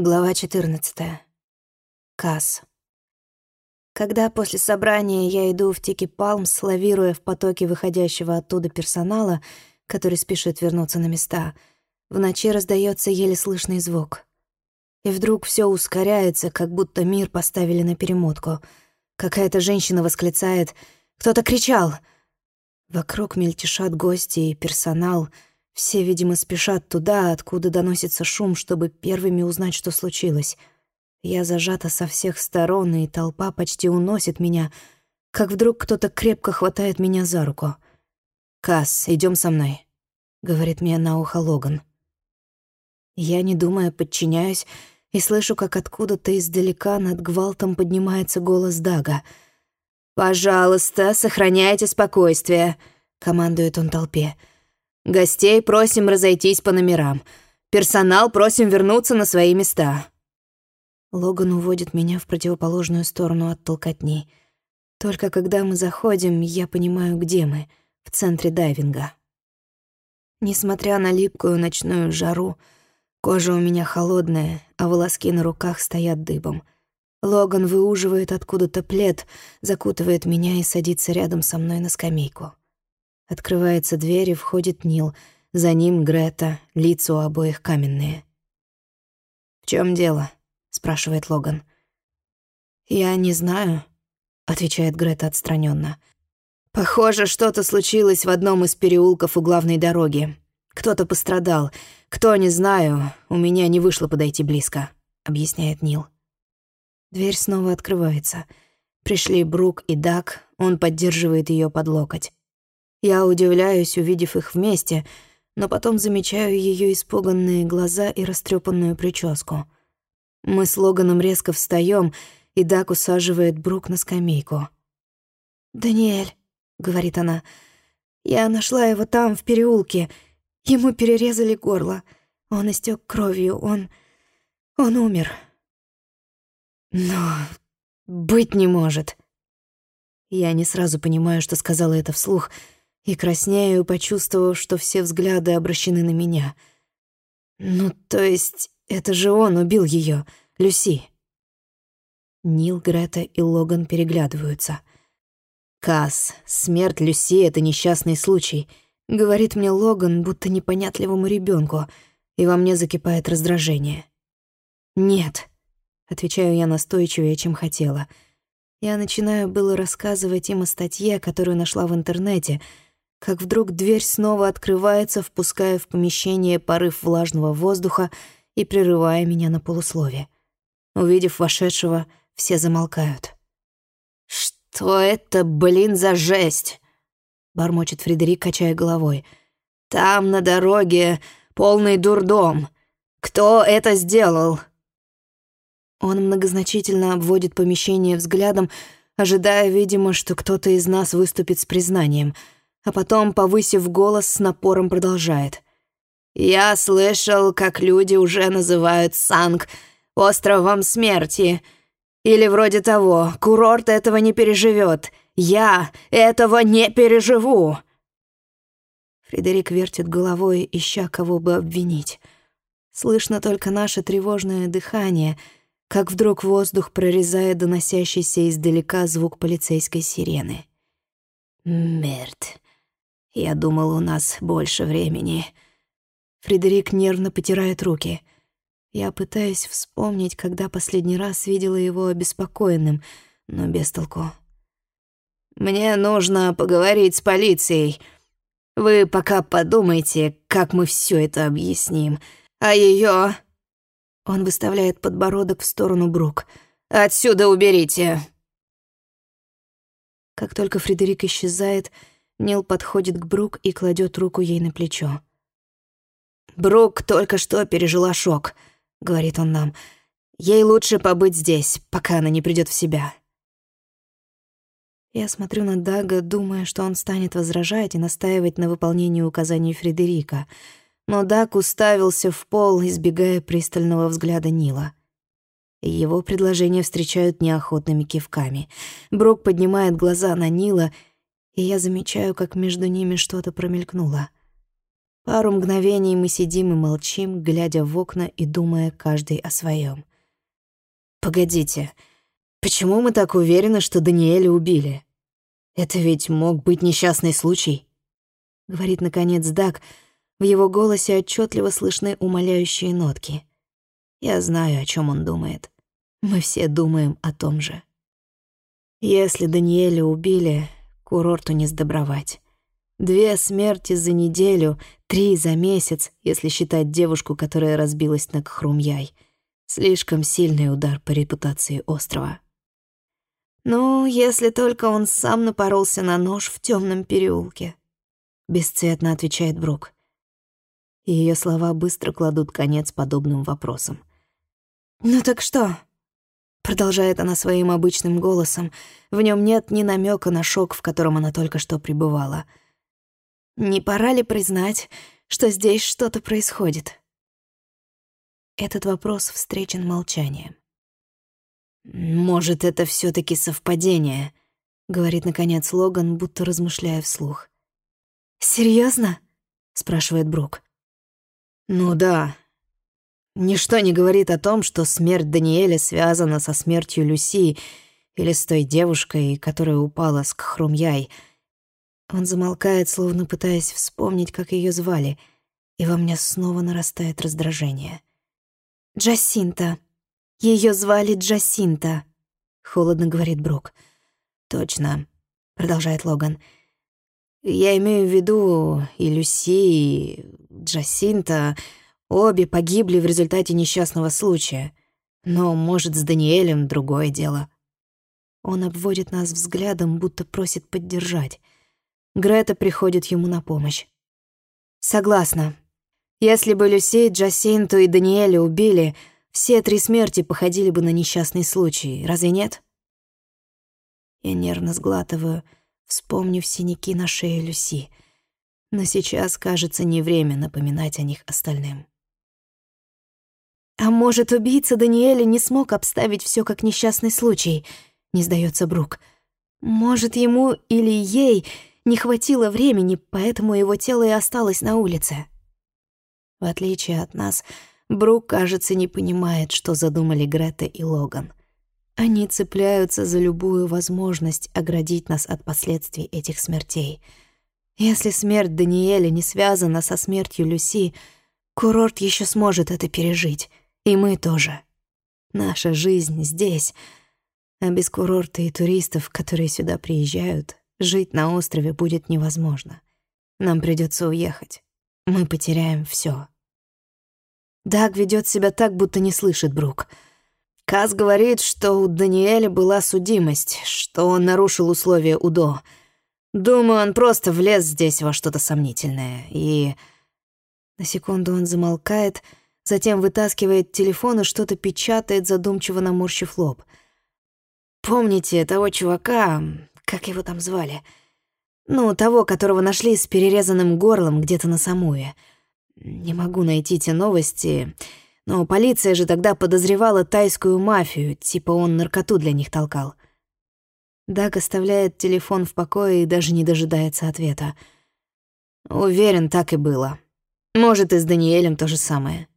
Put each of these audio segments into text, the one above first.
Глава 14. Касс. Когда после собрания я иду в Тики Палмс, лавируя в потоке выходящего оттуда персонала, который спешит вернуться на места, в ночи раздается еле слышный звук. И вдруг все ускоряется, как будто мир поставили на перемотку. Какая-то женщина восклицает «Кто-то кричал!» Вокруг мельтешат гости и персонал — все, видимо, спешат туда, откуда доносится шум, чтобы первыми узнать, что случилось. Я зажата со всех сторон, и толпа почти уносит меня, как вдруг кто-то крепко хватает меня за руку. «Касс, идем со мной», — говорит мне на ухо Логан. Я, не думая, подчиняюсь и слышу, как откуда-то издалека над гвалтом поднимается голос Дага. «Пожалуйста, сохраняйте спокойствие», — командует он толпе. Гостей просим разойтись по номерам. Персонал просим вернуться на свои места». Логан уводит меня в противоположную сторону от толкотни. Только когда мы заходим, я понимаю, где мы, в центре дайвинга. Несмотря на липкую ночную жару, кожа у меня холодная, а волоски на руках стоят дыбом. Логан выуживает откуда-то плед, закутывает меня и садится рядом со мной на скамейку. Открывается дверь и входит Нил. За ним Грета, лица у обоих каменные. «В чем дело?» — спрашивает Логан. «Я не знаю», — отвечает Грета отстраненно. «Похоже, что-то случилось в одном из переулков у главной дороги. Кто-то пострадал. Кто, не знаю, у меня не вышло подойти близко», — объясняет Нил. Дверь снова открывается. Пришли Брук и Дак, он поддерживает ее под локоть. Я удивляюсь, увидев их вместе, но потом замечаю ее испуганные глаза и растрепанную прическу. Мы с Логаном резко встаем, и Дак усаживает Брук на скамейку. «Даниэль», — говорит она, — «я нашла его там, в переулке. Ему перерезали горло. Он истек кровью, он... он умер». «Но быть не может». Я не сразу понимаю, что сказала это вслух — и краснею, почувствовав, что все взгляды обращены на меня. «Ну, то есть, это же он убил ее, Люси». Нил, Грета и Логан переглядываются. «Касс, смерть Люси — это несчастный случай», — говорит мне Логан, будто непонятливому ребенку, и во мне закипает раздражение. «Нет», — отвечаю я настойчивее, чем хотела. Я начинаю было рассказывать им о статье, которую нашла в интернете — как вдруг дверь снова открывается, впуская в помещение порыв влажного воздуха и прерывая меня на полуслове. Увидев вошедшего, все замолкают. «Что это, блин, за жесть?» — бормочет Фредерик, качая головой. «Там, на дороге, полный дурдом. Кто это сделал?» Он многозначительно обводит помещение взглядом, ожидая, видимо, что кто-то из нас выступит с признанием — а потом, повысив голос, с напором продолжает. «Я слышал, как люди уже называют Санг островом смерти. Или вроде того, курорт этого не переживет. Я этого не переживу!» Фредерик вертит головой, ища кого бы обвинить. Слышно только наше тревожное дыхание, как вдруг воздух прорезает доносящийся издалека звук полицейской сирены. «Мерт», я думал, у нас больше времени. Фредерик нервно потирает руки. Я пытаюсь вспомнить, когда последний раз видела его обеспокоенным, но без толку. «Мне нужно поговорить с полицией. Вы пока подумайте, как мы все это объясним. А ее... Он выставляет подбородок в сторону Брук. «Отсюда уберите!» Как только Фредерик исчезает, Нил подходит к Брук и кладет руку ей на плечо. «Брук только что пережила шок», — говорит он нам. «Ей лучше побыть здесь, пока она не придет в себя». Я смотрю на Дага, думая, что он станет возражать и настаивать на выполнении указаний Фредерика. Но Даг уставился в пол, избегая пристального взгляда Нила. Его предложения встречают неохотными кивками. Брук поднимает глаза на Нила — и я замечаю, как между ними что-то промелькнуло. Пару мгновений мы сидим и молчим, глядя в окна и думая каждый о своем. «Погодите, почему мы так уверены, что Даниэля убили? Это ведь мог быть несчастный случай?» Говорит, наконец, Даг. В его голосе отчетливо слышны умоляющие нотки. Я знаю, о чем он думает. Мы все думаем о том же. Если Даниэля убили, курорту не сдобровать. Две смерти за неделю, три за месяц, если считать девушку, которая разбилась на Кхрумяй. Слишком сильный удар по репутации острова. Ну, если только он сам напоролся на нож в темном переулке. Бесцветно отвечает Брук. Ее слова быстро кладут конец подобным вопросам. «Ну так что?» Продолжает она своим обычным голосом. В нем нет ни намека на шок, в котором она только что пребывала — не пора ли признать, что здесь что-то происходит? Этот вопрос встречен молчанием. «Может, это все таки совпадение», — говорит, наконец, Логан, будто размышляя вслух. Серьезно? спрашивает Брук. «Ну да. Ничто не говорит о том, что смерть Даниэля связана со смертью Люси или с той девушкой, которая упала с Кхрумьяй — он замолкает, словно пытаясь вспомнить, как ее звали, и во мне снова нарастает раздражение. «Джасинта. Ее звали Джасинта», — холодно говорит Брук. «Точно», — продолжает Логан. «Я имею в виду и Люси, и Джасинта. Обе погибли в результате несчастного случая. Но, может, с Даниэлем другое дело». Он обводит нас взглядом, будто просит поддержать. Грета приходит ему на помощь. Согласна. Если бы Люси, Джасинту и Даниэля убили, все три смерти походили бы на несчастный случай, разве нет? Я нервно сглатываю, вспомнив синяки на шее Люси. Но сейчас, кажется, не время напоминать о них остальным. «А может, убийца Даниэля не смог обставить все как несчастный случай?» — не сдается Брук. «Может, ему или ей не хватило времени, поэтому его тело и осталось на улице. В отличие от нас, Брук, кажется, не понимает, что задумали Грета и Логан. Они цепляются за любую возможность оградить нас от последствий этих смертей. Если смерть Даниэля не связана со смертью Люси, курорт еще сможет это пережить, и мы тоже. Наша жизнь здесь, а без курорта и туристов, которые сюда приезжают, Жить на острове будет невозможно. Нам придется уехать. Мы потеряем все. Даг ведет себя так, будто не слышит Брук. Каз говорит, что у Даниэля была судимость, что он нарушил условия УДО. Думаю, он просто влез здесь во что-то сомнительное. И... На секунду он замолкает, затем вытаскивает телефон и что-то печатает, задумчиво наморщив лоб. «Помните того чувака, как его там звали? Ну, того, которого нашли с перерезанным горлом где-то на Самуе. Не могу найти те новости, но полиция же тогда подозревала тайскую мафию, типа он наркоту для них толкал. Даг оставляет телефон в покое и даже не дожидается ответа. Уверен, так и было. Может, и с Даниэлем то же самое.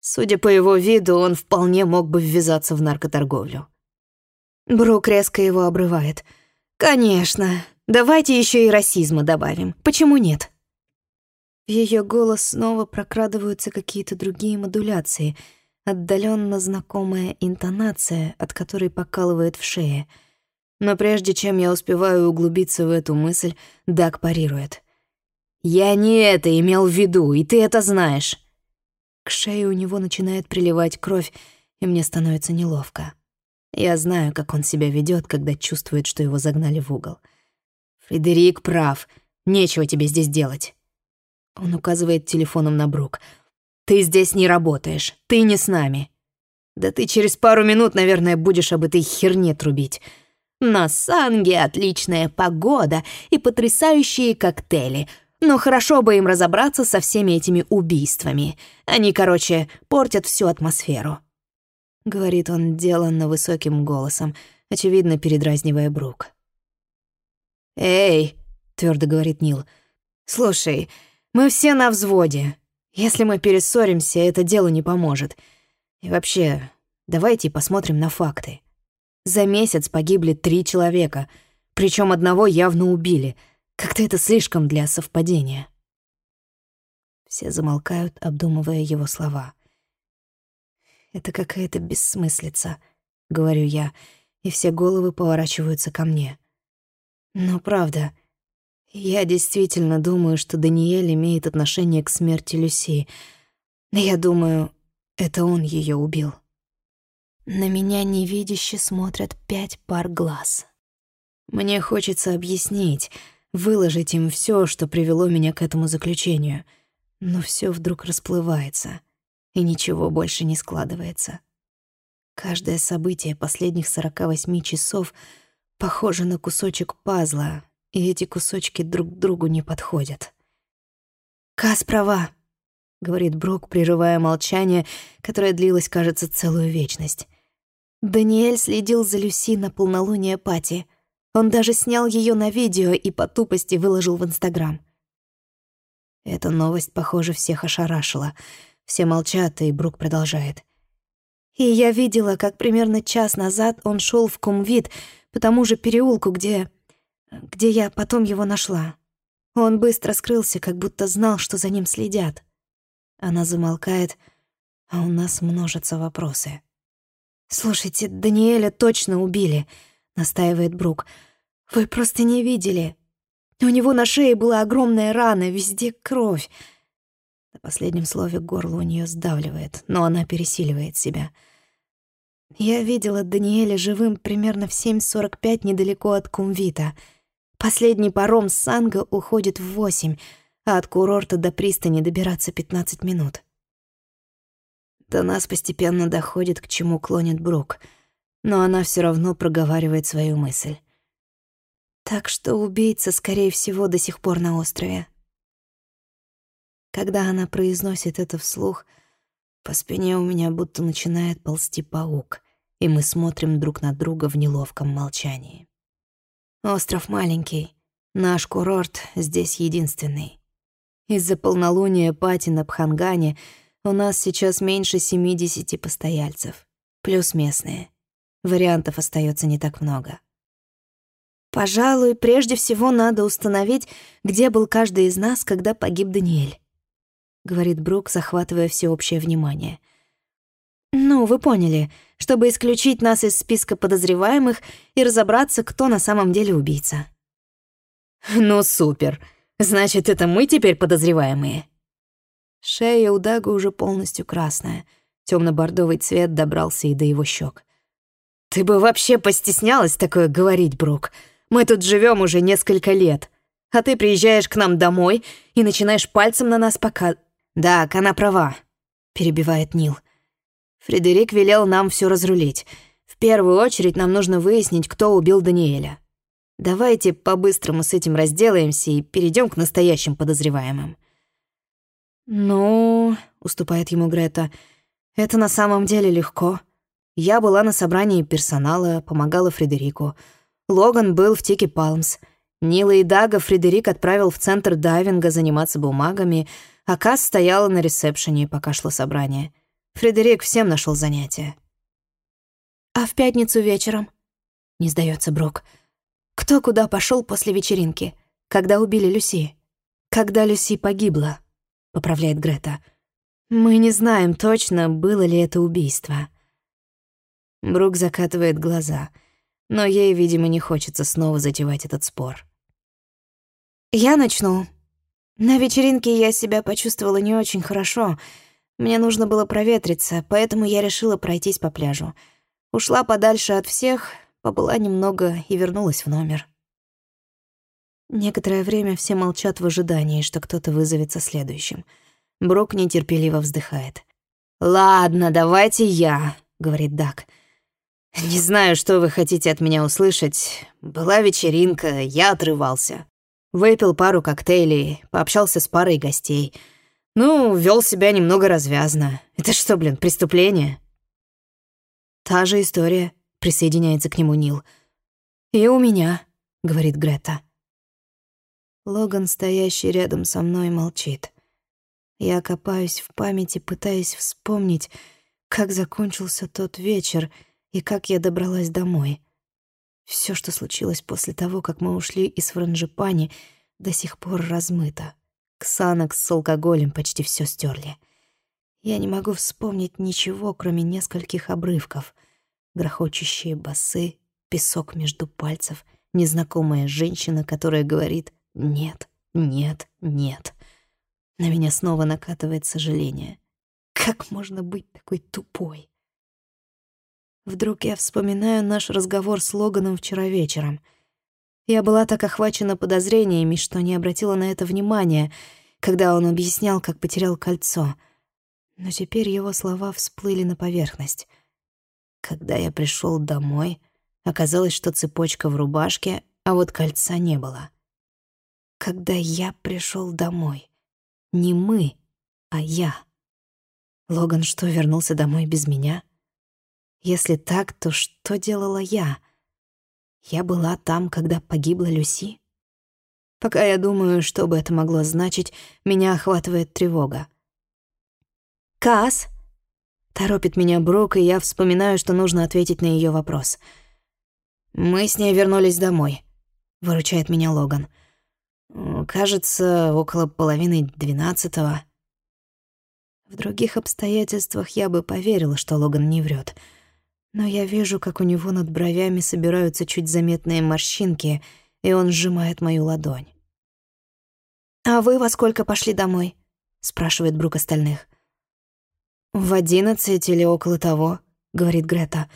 Судя по его виду, он вполне мог бы ввязаться в наркоторговлю. Брук резко его обрывает — «Конечно. Давайте еще и расизма добавим. Почему нет?» В ее голос снова прокрадываются какие-то другие модуляции, отдаленно знакомая интонация, от которой покалывает в шее. Но прежде чем я успеваю углубиться в эту мысль, Даг парирует. «Я не это имел в виду, и ты это знаешь!» К шее у него начинает приливать кровь, и мне становится неловко. Я знаю, как он себя ведет, когда чувствует, что его загнали в угол. «Фредерик прав. Нечего тебе здесь делать». Он указывает телефоном на Брук. «Ты здесь не работаешь. Ты не с нами. Да ты через пару минут, наверное, будешь об этой херне трубить. На Санге отличная погода и потрясающие коктейли. Но хорошо бы им разобраться со всеми этими убийствами. Они, короче, портят всю атмосферу». — говорит он деланно высоким голосом, очевидно, передразнивая Брук. «Эй!» — твердо говорит Нил. «Слушай, Мы все на взводе. Если мы перессоримся, это делу не поможет. И вообще, давайте посмотрим на факты. За месяц погибли три человека, причем одного явно убили. Как-то это слишком для совпадения. Все замолкают, обдумывая его слова. «Это какая-то бессмыслица», — говорю я, и все головы поворачиваются ко мне. Но правда, я действительно думаю, что Даниэль имеет отношение к смерти Люси. Я думаю, это он ее убил. На меня невидяще смотрят пять пар глаз. Мне хочется объяснить, выложить им все, что привело меня к этому заключению — но все вдруг расплывается, и ничего больше не складывается. Каждое событие последних 48 часов похоже на кусочек пазла, и эти кусочки друг другу не подходят. «Кас права», — говорит Брук, прерывая молчание, которое длилось, кажется, целую вечность. Даниэль следил за Люси на полнолуние Пати. Он даже снял ее на видео и по тупости выложил в Инстаграм. Эта новость, похоже, всех ошарашила. Все молчат, и Брук продолжает. И я видела, как примерно час назад он шел в Кумвит по тому же переулку, где... где я потом его нашла. Он быстро скрылся, как будто знал, что за ним следят. Она замолкает, а у нас множатся вопросы. «Слушайте, Даниэля точно убили», — настаивает Брук. «Вы просто не видели. У него на шее была огромная рана, везде кровь. На последнем слове горло у нее сдавливает, но она пересиливает себя. Я видела Даниэля живым примерно в 7.45 недалеко от Кумвита. Последний паром с Санга уходит в 8, а от курорта до пристани добираться 15 минут. До нас постепенно доходит, к чему клонит Брук, но она все равно проговаривает свою мысль. Так что убийца, скорее всего, до сих пор на острове. Когда она произносит это вслух, по спине у меня будто начинает ползти паук, и мы смотрим друг на друга в неловком молчании. Остров маленький, наш курорт здесь единственный. Из-за полнолуния пати на Пхангане у нас сейчас меньше 70 постояльцев, плюс местные. Вариантов остается не так много. Пожалуй, прежде всего надо установить, где был каждый из нас, когда погиб Даниэль. Говорит Брук, захватывая всеобщее внимание. Ну, вы поняли, чтобы исключить нас из списка подозреваемых и разобраться, кто на самом деле убийца. Ну, супер. Значит, это мы теперь подозреваемые. Шея у Дага уже полностью красная. Темно-бордовый цвет добрался и до его щек. Ты бы вообще постеснялась такое говорить, Брук. Мы тут живем уже несколько лет. А ты приезжаешь к нам домой и начинаешь пальцем на нас пока... Да, она права, перебивает Нил. Фредерик велел нам все разрулить. В первую очередь нам нужно выяснить, кто убил Даниэля. Давайте по-быстрому с этим разделаемся и перейдем к настоящим подозреваемым. «Ну...» — уступает ему Грета. «Это на самом деле легко. Я была на собрании персонала, помогала Фредерику. Логан был в Тики Палмс. Нила и Дага Фредерик отправил в центр дайвинга заниматься бумагами, а Касс стояла на ресепшене, пока шло собрание. Фредерик всем нашел занятия. «А в пятницу вечером?» — не сдается Брок. «Кто куда пошел после вечеринки? Когда убили Люси?» «Когда Люси погибла», — поправляет Грета. «Мы не знаем точно, было ли это убийство». Брук закатывает глаза — но ей, видимо, не хочется снова затевать этот спор. «Я начну. На вечеринке я себя почувствовала не очень хорошо. Мне нужно было проветриться, поэтому я решила пройтись по пляжу. Ушла подальше от всех, побыла немного и вернулась в номер». Некоторое время все молчат в ожидании, что кто-то вызовется следующим. Брок нетерпеливо вздыхает. «Ладно, давайте я», — говорит Дак. «Не знаю, что вы хотите от меня услышать. Была вечеринка, я отрывался. Выпил пару коктейлей, пообщался с парой гостей. Ну, вел себя немного развязно. Это что, блин, преступление?» «Та же история», — присоединяется к нему Нил. «И у меня», — говорит Грета. Логан, стоящий рядом со мной, молчит. Я копаюсь в памяти, пытаясь вспомнить, как закончился тот вечер и как я добралась домой. Все, что случилось после того, как мы ушли из Франжипани, до сих пор размыто. Ксанокс с алкоголем почти все стерли. Я не могу вспомнить ничего, кроме нескольких обрывков. Грохочущие басы, песок между пальцев, незнакомая женщина, которая говорит «нет, нет, нет». На меня снова накатывает сожаление. Как можно быть такой тупой? Вдруг я вспоминаю наш разговор с Логаном вчера вечером. Я была так охвачена подозрениями, что не обратила на это внимания, когда он объяснял, как потерял кольцо. Но теперь его слова всплыли на поверхность. Когда я пришел домой, оказалось, что цепочка в рубашке, а вот кольца не было. Когда я пришел домой. Не мы, а я. Логан что, вернулся домой без меня? Если так, то что делала я? Я была там, когда погибла Люси? Пока я думаю, что бы это могло значить, меня охватывает тревога. «Касс!» — торопит меня Брук, и я вспоминаю, что нужно ответить на ее вопрос. «Мы с ней вернулись домой», — выручает меня Логан. Кажется, около половины двенадцатого. В других обстоятельствах я бы поверила, что Логан не врет, Но я вижу, как у него над бровями собираются чуть заметные морщинки, и он сжимает мою ладонь. «А вы во сколько пошли домой?» — спрашивает Брук остальных. «В одиннадцать или около того», — говорит Грета.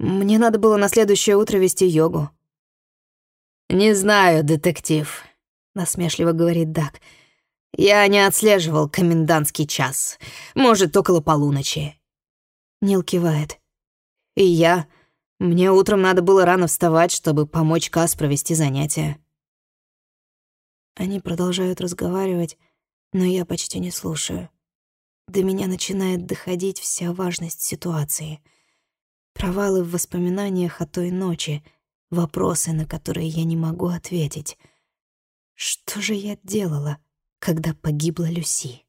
«Мне надо было на следующее утро вести йогу». «Не знаю, детектив», — насмешливо говорит Дак. «Я не отслеживал комендантский час. Может, около полуночи». Нил кивает. «И я. Мне утром надо было рано вставать, чтобы помочь Кас провести занятия». Они продолжают разговаривать, но я почти не слушаю. До меня начинает доходить вся важность ситуации. Провалы в воспоминаниях о той ночи, вопросы, на которые я не могу ответить — что же я делала, когда погибла Люси?